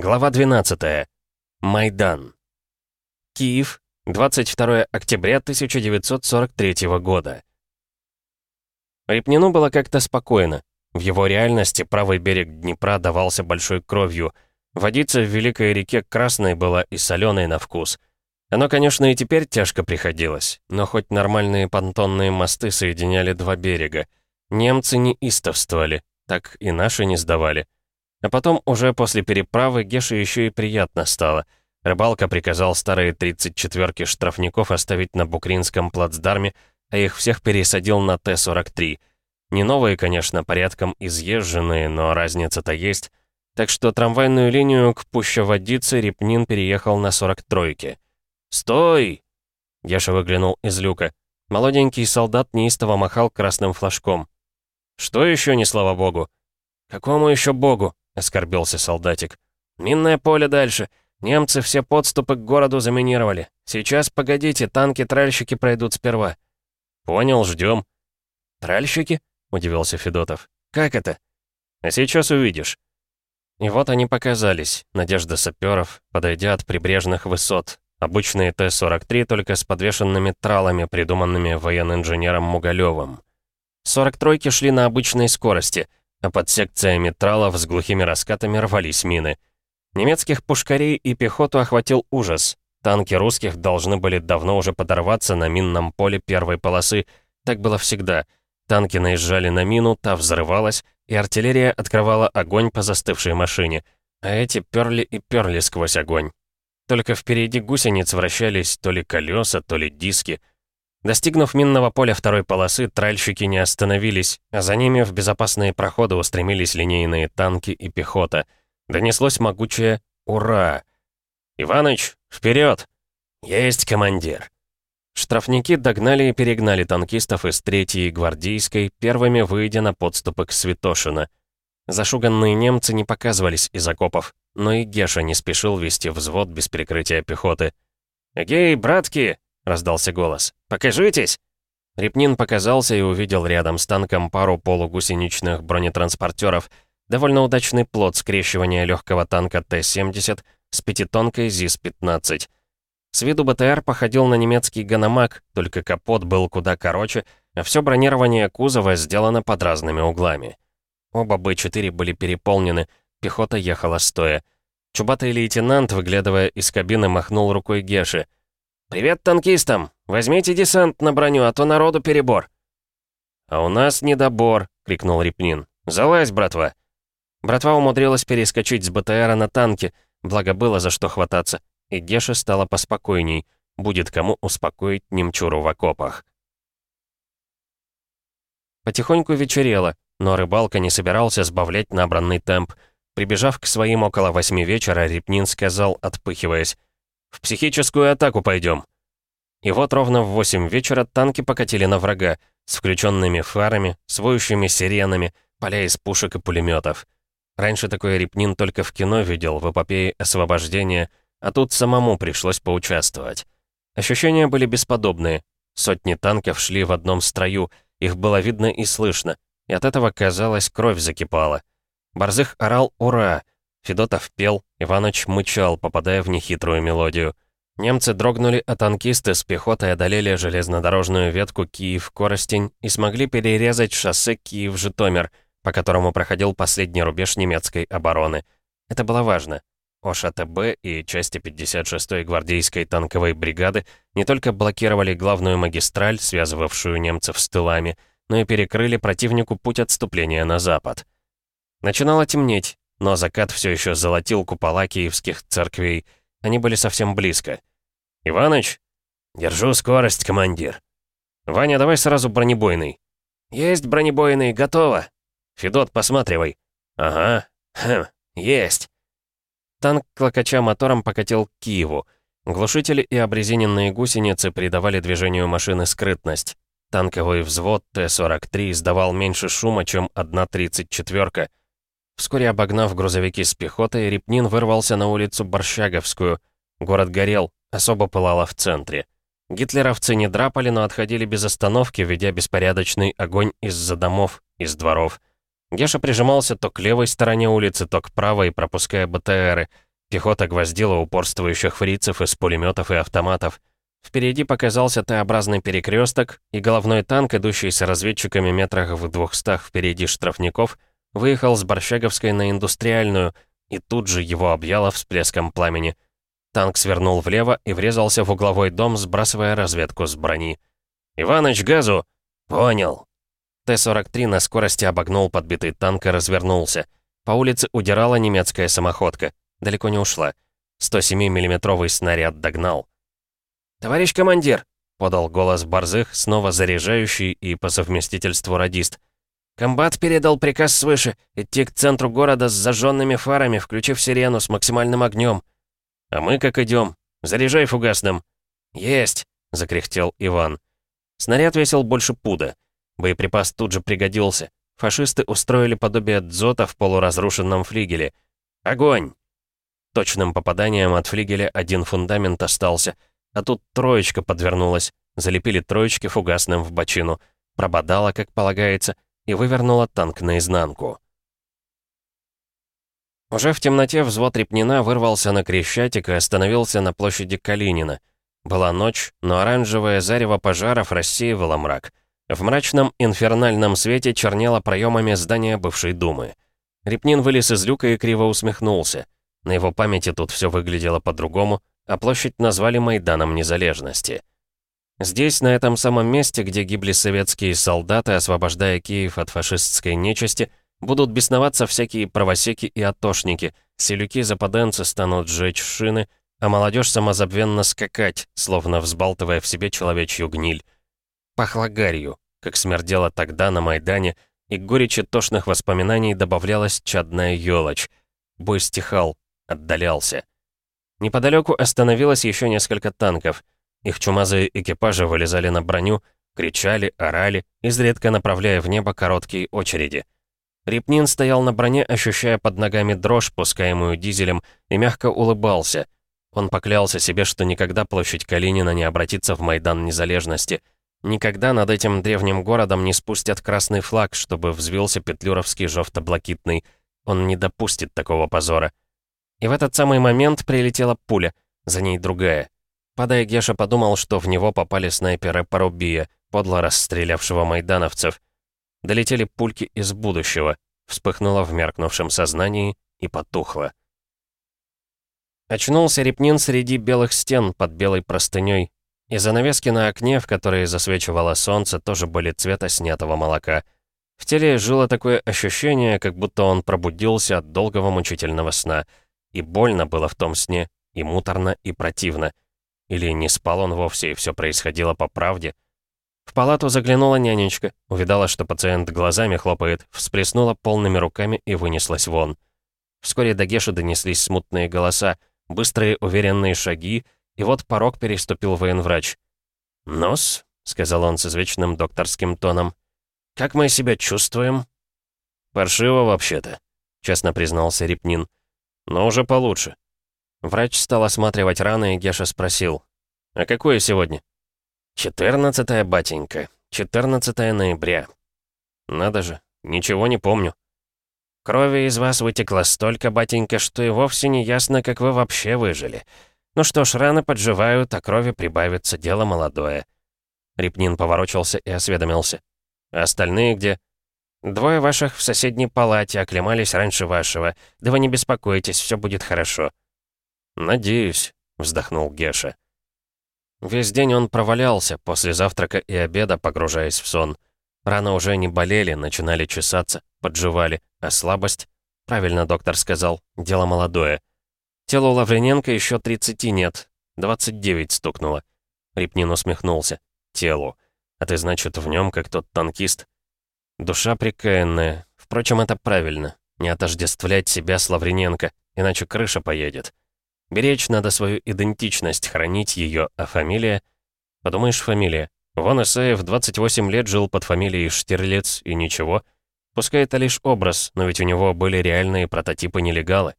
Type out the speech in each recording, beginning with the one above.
Глава 12. Майдан. Киев, 22 октября 1943 года. Репнину было как-то спокойно. В его реальности правый берег Днепра давался большой кровью. Водиться в Великой реке Красной было и соленой на вкус. Оно, конечно, и теперь тяжко приходилось, но хоть нормальные понтонные мосты соединяли два берега. Немцы не истовствовали, так и наши не сдавали. А потом, уже после переправы, Геше еще и приятно стало. Рыбалка приказал старые 34-ки штрафников оставить на Букринском плацдарме, а их всех пересадил на Т-43. Не новые, конечно, порядком изъезженные, но разница-то есть. Так что трамвайную линию к Пущеводице Репнин переехал на 43-ке. «Стой!» Геша выглянул из люка. Молоденький солдат неистово махал красным флажком. «Что еще не слава богу?» «Какому еще богу?» Оскорбился солдатик. «Минное поле дальше. Немцы все подступы к городу заминировали. Сейчас, погодите, танки-тральщики пройдут сперва». «Понял, ждем». «Тральщики?» — удивился Федотов. «Как это?» «А сейчас увидишь». И вот они показались, надежда саперов, подойдя от прибрежных высот. Обычные Т-43, только с подвешенными тралами, придуманными военно-инженером Мугалевым. 43-ки шли на обычной скорости — а под секциями тралов с глухими раскатами рвались мины. Немецких пушкарей и пехоту охватил ужас. Танки русских должны были давно уже подорваться на минном поле первой полосы. Так было всегда. Танки наезжали на мину, та взрывалась, и артиллерия открывала огонь по застывшей машине. А эти перли и перли сквозь огонь. Только впереди гусениц вращались то ли колеса, то ли диски — Достигнув минного поля второй полосы, тральщики не остановились, а за ними в безопасные проходы устремились линейные танки и пехота. Донеслось могучее «Ура!». «Иваныч, вперед! «Есть, командир!» Штрафники догнали и перегнали танкистов из третьей гвардейской, первыми выйдя на подступы к Святошино. Зашуганные немцы не показывались из окопов, но и Геша не спешил вести взвод без прикрытия пехоты. «Эгей, братки!» Раздался голос. «Покажитесь!» Репнин показался и увидел рядом с танком пару полугусеничных бронетранспортеров, довольно удачный плод скрещивания легкого танка Т-70 с пятитонкой ЗИС-15. С виду БТР походил на немецкий ганамак, только капот был куда короче, а все бронирование кузова сделано под разными углами. Оба Б-4 были переполнены, пехота ехала стоя. Чубатый лейтенант, выглядывая из кабины, махнул рукой Геши — «Привет танкистам! Возьмите десант на броню, а то народу перебор!» «А у нас недобор!» — крикнул Репнин. «Залазь, братва!» Братва умудрилась перескочить с БТРа на танки, благо было за что хвататься, и Геша стала поспокойней. Будет кому успокоить немчуру в окопах. Потихоньку вечерело, но рыбалка не собирался сбавлять набранный темп. Прибежав к своим около восьми вечера, Репнин сказал, отпыхиваясь, в психическую атаку пойдем. И вот ровно в 8 вечера танки покатили на врага, с включенными фарами, с сиренами, поля из пушек и пулеметов. Раньше такой Репнин только в кино видел, в эпопее освобождения, а тут самому пришлось поучаствовать. Ощущения были бесподобные. Сотни танков шли в одном строю, их было видно и слышно, и от этого, казалось, кровь закипала. Борзых орал «Ура!», Федотов пел, Иваныч мычал, попадая в нехитрую мелодию. Немцы дрогнули, а танкисты с пехотой одолели железнодорожную ветку Киев-Коростень и смогли перерезать шоссе Киев-Житомир, по которому проходил последний рубеж немецкой обороны. Это было важно. ОШТБ и части 56-й гвардейской танковой бригады не только блокировали главную магистраль, связывавшую немцев с тылами, но и перекрыли противнику путь отступления на запад. Начинало темнеть, но закат все еще золотил купола киевских церквей. Они были совсем близко. «Иваныч?» «Держу скорость, командир». «Ваня, давай сразу бронебойный». «Есть бронебойный, готово». «Федот, посматривай». «Ага, хм, есть». Танк, клокоча мотором, покатил к Киеву. Глушители и обрезиненные гусеницы придавали движению машины скрытность. Танковый взвод Т-43 издавал меньше шума, чем одна 34-ка. Вскоре обогнав грузовики с пехотой, Репнин вырвался на улицу Борщаговскую. Город горел, особо пылало в центре. Гитлеровцы не драпали, но отходили без остановки, ведя беспорядочный огонь из-за домов, из дворов. Геша прижимался то к левой стороне улицы, то к правой, пропуская БТРы. Пехота гвоздила упорствующих фрицев из пулеметов и автоматов. Впереди показался Т-образный перекресток, и головной танк, идущий с разведчиками метрах в двухстах впереди штрафников, выехал с Борщаговской на Индустриальную, и тут же его объяло всплеском пламени. Танк свернул влево и врезался в угловой дом, сбрасывая разведку с брони. «Иваныч, газу!» «Понял!» Т-43 на скорости обогнул подбитый танк и развернулся. По улице удирала немецкая самоходка. Далеко не ушла. 107 миллиметровый снаряд догнал. «Товарищ командир!» — подал голос Борзых, снова заряжающий и по совместительству радист. «Комбат передал приказ свыше идти к центру города с зажженными фарами, включив сирену с максимальным огнем. «А мы как идем? Заряжай фугасным!» «Есть!» — закряхтел Иван. Снаряд весил больше пуда. Боеприпас тут же пригодился. Фашисты устроили подобие дзота в полуразрушенном флигеле. «Огонь!» Точным попаданием от флигеля один фундамент остался, а тут троечка подвернулась. Залепили троечки фугасным в бочину. Прободала, как полагается, и вывернула танк наизнанку. Уже в темноте взвод Репнина вырвался на Крещатик и остановился на площади Калинина. Была ночь, но оранжевое зарево пожаров рассеивало мрак. В мрачном инфернальном свете чернело проемами здания бывшей думы. Репнин вылез из люка и криво усмехнулся. На его памяти тут все выглядело по-другому, а площадь назвали Майданом Незалежности. Здесь, на этом самом месте, где гибли советские солдаты, освобождая Киев от фашистской нечисти, будут бесноваться всякие правосеки и атошники, селюки-западенцы станут сжечь шины, а молодежь самозабвенно скакать, словно взбалтывая в себе человечью гниль. Пахло гарью, как смердело тогда на Майдане, и к горечи тошных воспоминаний добавлялась чадная елочь. Бой стихал, отдалялся. Неподалеку остановилось еще несколько танков. Их чумазые экипажи вылезали на броню, кричали, орали, изредка направляя в небо короткие очереди. Репнин стоял на броне, ощущая под ногами дрожь, пускаемую дизелем, и мягко улыбался. Он поклялся себе, что никогда площадь Калинина не обратится в Майдан Незалежности — Никогда над этим древним городом не спустят красный флаг, чтобы взвился петлюровский жовто-блакитный. Он не допустит такого позора. И в этот самый момент прилетела пуля, за ней другая. Падая, Геша подумал, что в него попали снайперы Порубия, подло расстрелявшего майдановцев. Долетели пульки из будущего, вспыхнуло в меркнувшем сознании и потухло. Очнулся Репнин среди белых стен под белой простыней, и занавески на окне, в которые засвечивало солнце, тоже были цвета снятого молока. В теле жило такое ощущение, как будто он пробудился от долгого мучительного сна. И больно было в том сне, и муторно, и противно. Или не спал он вовсе, и все происходило по правде. В палату заглянула нянечка, увидала, что пациент глазами хлопает, всплеснула полными руками и вынеслась вон. Вскоре до Геши донеслись смутные голоса, быстрые уверенные шаги — и вот порог переступил военврач. «Нос», — сказал он с извечным докторским тоном, — «как мы себя чувствуем?» «Паршиво вообще-то», — честно признался Репнин. «Но уже получше». Врач стал осматривать раны, и Геша спросил. «А какое сегодня?» «Четырнадцатое, батенька. Четырнадцатое ноября». «Надо же, ничего не помню». «Крови из вас вытекло столько, батенька, что и вовсе не ясно, как вы вообще выжили. Ну что ж, раны подживают, а крови прибавится, дело молодое. Репнин поворочился и осведомился. А остальные где? Двое ваших в соседней палате оклемались раньше вашего. Да вы не беспокойтесь, все будет хорошо. Надеюсь, вздохнул Геша. Весь день он провалялся, после завтрака и обеда погружаясь в сон. Раны уже не болели, начинали чесаться, подживали, а слабость... Правильно доктор сказал, дело молодое. Телу Лаврененко еще 30 нет. 29 стукнуло. Репнин усмехнулся. Телу. А ты, значит, в нем как тот танкист? Душа прикаянная. Впрочем, это правильно. Не отождествлять себя с Лаврененко, иначе крыша поедет. Беречь надо свою идентичность, хранить ее, а фамилия... Подумаешь, фамилия. Вон Исаев 28 лет жил под фамилией Штирлиц, и ничего. Пускай это лишь образ, но ведь у него были реальные прототипы-нелегалы.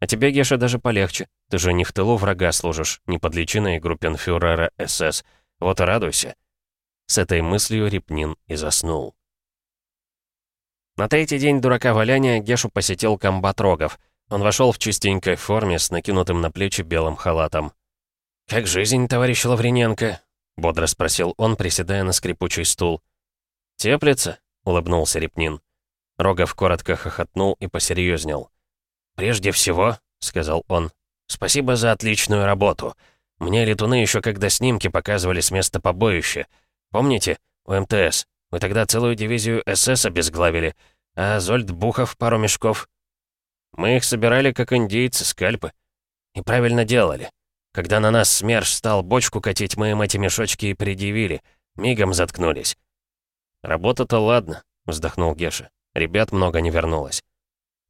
А тебе, Геша, даже полегче. Ты же не в тылу врага служишь, не под личиной группенфюрера СС. Вот и радуйся». С этой мыслью Репнин и заснул. На третий день дурака валяния Гешу посетил комбат Рогов. Он вошел в чистенькой форме с накинутым на плечи белым халатом. «Как жизнь, товарищ Лаврененко?» — бодро спросил он, приседая на скрипучий стул. «Теплится?» — улыбнулся Репнин. Рогов коротко хохотнул и посерьезнел. «Прежде всего», — сказал он, — «спасибо за отличную работу. Мне летуны еще когда снимки показывали с места побоища. Помните, у МТС? Вы тогда целую дивизию СС обезглавили, а Зольд Бухов пару мешков. Мы их собирали, как индейцы, скальпы. И правильно делали. Когда на нас СМЕРШ стал бочку катить, мы им эти мешочки и предъявили. Мигом заткнулись. «Работа-то ладно», — вздохнул Геша. «Ребят много не вернулось».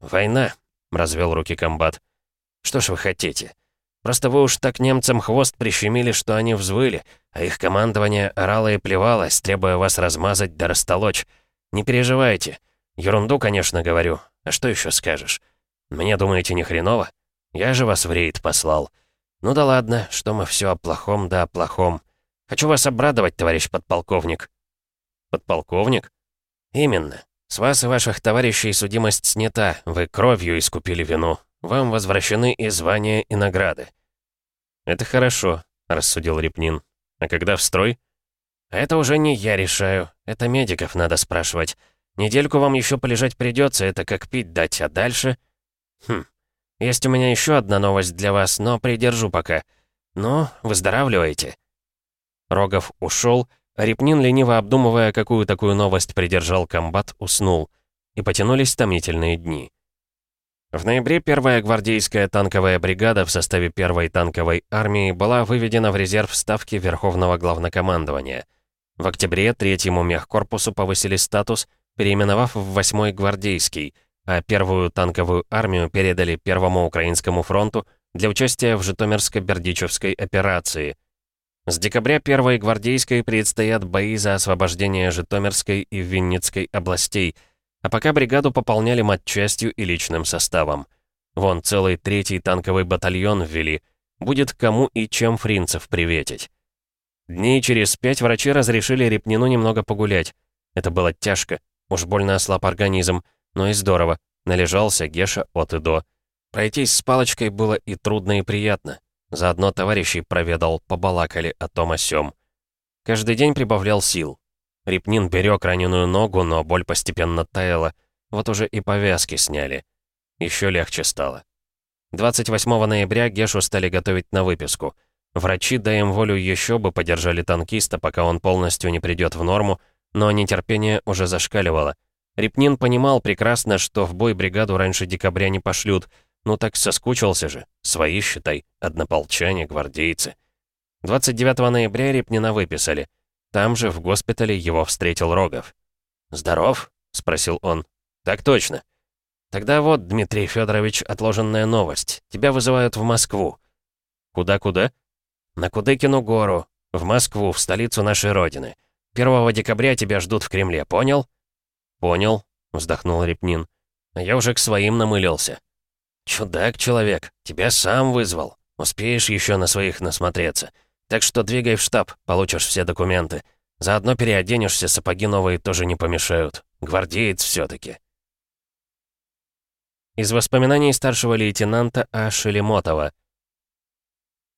«Война», — развел руки комбат. «Что ж вы хотите? Просто вы уж так немцам хвост прищемили, что они взвыли, а их командование орало и плевалось, требуя вас размазать да растолочь. Не переживайте. Ерунду, конечно, говорю. А что еще скажешь? Мне, думаете, не хреново? Я же вас в рейд послал. Ну да ладно, что мы все о плохом да о плохом. Хочу вас обрадовать, товарищ подполковник. Подполковник? Именно. С вас и ваших товарищей судимость снята, вы кровью искупили вину. Вам возвращены и звания, и награды. Это хорошо, рассудил Репнин. А когда в строй? Это уже не я решаю. Это медиков надо спрашивать. Недельку вам еще полежать придется, это как пить дать, а дальше... Хм, есть у меня еще одна новость для вас, но придержу пока. Ну, выздоравливайте». Рогов ушел, а Репнин, лениво обдумывая, какую такую новость придержал комбат, уснул. И потянулись томительные дни. В ноябре первая гвардейская танковая бригада в составе первой танковой армии была выведена в резерв ставки Верховного главнокомандования. В октябре третьему мехкорпусу повысили статус, переименовав в 8-й гвардейский, а первую танковую армию передали Первому Украинскому фронту для участия в Житомирско-Бердичевской операции. С декабря первой гвардейской предстоят бои за освобождение Житомирской и Винницкой областей, а пока бригаду пополняли матчастью и личным составом. Вон целый третий танковый батальон ввели. Будет кому и чем фринцев приветить. Дней через пять врачи разрешили Репнину немного погулять. Это было тяжко, уж больно ослаб организм, но и здорово. Належался Геша от и до. Пройтись с палочкой было и трудно, и приятно. Заодно товарищей проведал, побалакали о том о сём. Каждый день прибавлял сил. Репнин берег раненую ногу, но боль постепенно таяла. Вот уже и повязки сняли. Еще легче стало. 28 ноября Гешу стали готовить на выписку. Врачи, дай им волю, еще бы подержали танкиста, пока он полностью не придет в норму, но нетерпение уже зашкаливало. Репнин понимал прекрасно, что в бой бригаду раньше декабря не пошлют. Ну так соскучился же. Свои, считай, однополчане, гвардейцы. 29 ноября Репнина выписали. Там же, в госпитале, его встретил Рогов. «Здоров?» — спросил он. «Так точно». «Тогда вот, Дмитрий Федорович, отложенная новость. Тебя вызывают в Москву». «Куда-куда?» «На Кудыкину гору. В Москву, в столицу нашей Родины. 1 декабря тебя ждут в Кремле, понял?» «Понял», — вздохнул Репнин. «Я уже к своим намылился». «Чудак, человек, тебя сам вызвал. Успеешь еще на своих насмотреться. Так что двигай в штаб, получишь все документы. Заодно переоденешься, сапоги новые тоже не помешают. Гвардеец все таки Из воспоминаний старшего лейтенанта А. Шелемотова.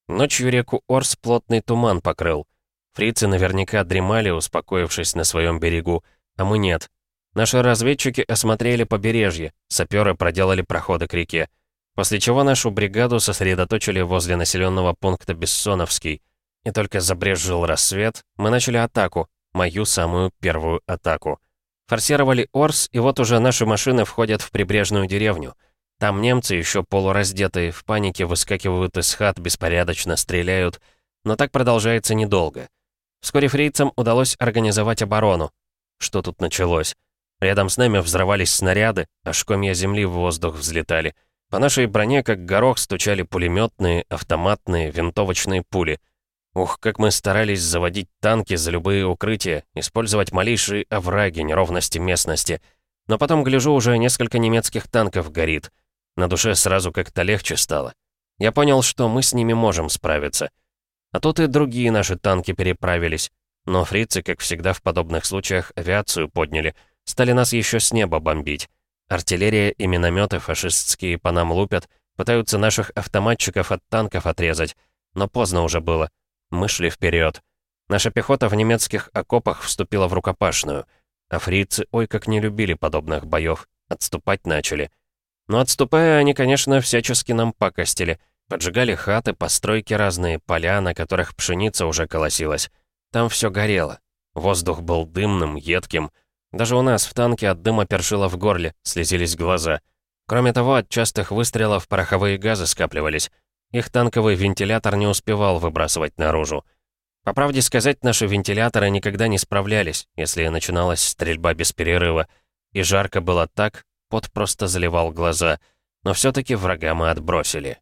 Ночью реку Орс плотный туман покрыл. Фрицы наверняка дремали, успокоившись на своем берегу, а мы нет. Наши разведчики осмотрели побережье, саперы проделали проходы к реке. После чего нашу бригаду сосредоточили возле населенного пункта Бессоновский. И только забрезжил рассвет, мы начали атаку, мою самую первую атаку. Форсировали Орс, и вот уже наши машины входят в прибрежную деревню. Там немцы, еще полураздетые, в панике выскакивают из хат, беспорядочно стреляют. Но так продолжается недолго. Вскоре фрицам удалось организовать оборону. Что тут началось? Рядом с нами взрывались снаряды, а комья земли в воздух взлетали. По нашей броне, как горох, стучали пулеметные, автоматные, винтовочные пули. Ух, как мы старались заводить танки за любые укрытия, использовать малейшие овраги, неровности местности. Но потом, гляжу, уже несколько немецких танков горит. На душе сразу как-то легче стало. Я понял, что мы с ними можем справиться. А тут и другие наши танки переправились. Но фрицы, как всегда в подобных случаях, авиацию подняли — Стали нас еще с неба бомбить. Артиллерия и минометы фашистские по нам лупят, пытаются наших автоматчиков от танков отрезать. Но поздно уже было. Мы шли вперед. Наша пехота в немецких окопах вступила в рукопашную. А фрицы ой как не любили подобных боев. Отступать начали. Но отступая, они, конечно, всячески нам пакостили. Поджигали хаты, постройки разные, поля, на которых пшеница уже колосилась. Там все горело. Воздух был дымным, едким. Даже у нас в танке от дыма першило в горле, слезились глаза. Кроме того, от частых выстрелов пороховые газы скапливались. Их танковый вентилятор не успевал выбрасывать наружу. По правде сказать, наши вентиляторы никогда не справлялись, если начиналась стрельба без перерыва. И жарко было так, пот просто заливал глаза. Но все таки врага мы отбросили.